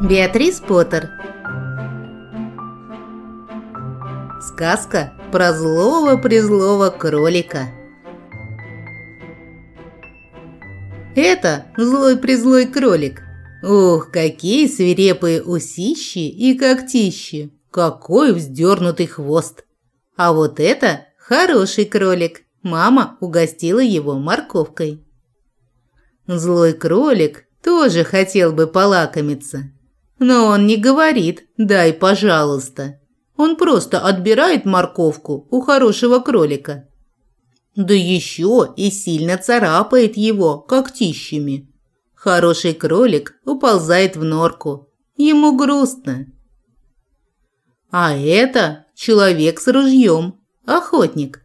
Беатрис Поттер Сказка про злого-призлого кролика Это злой-призлой кролик. Ух, какие свирепые усищи и когтищи! Какой вздернутый хвост! А вот это хороший кролик. Мама угостила его морковкой. Злой кролик тоже хотел бы полакомиться. Но он не говорит «дай, пожалуйста». Он просто отбирает морковку у хорошего кролика. Да еще и сильно царапает его когтищами. Хороший кролик уползает в норку. Ему грустно. А это человек с ружьем, охотник.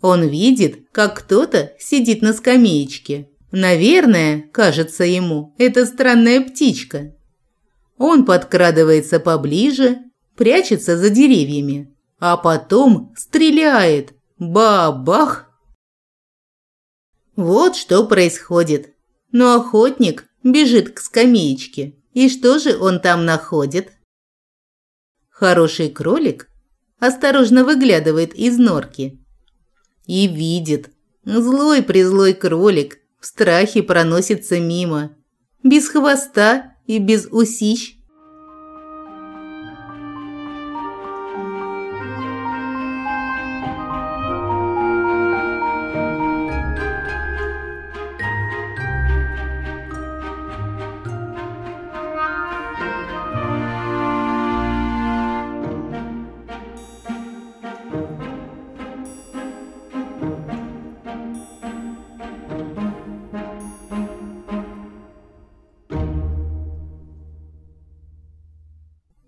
Он видит, как кто-то сидит на скамеечке. Наверное, кажется ему, это странная птичка. Он подкрадывается поближе, прячется за деревьями, а потом стреляет. Бабах! Вот что происходит. Но охотник бежит к скамеечке. И что же он там находит? Хороший кролик осторожно выглядывает из норки и видит. Злой-призлой кролик в страхе проносится мимо, без хвоста и без усищ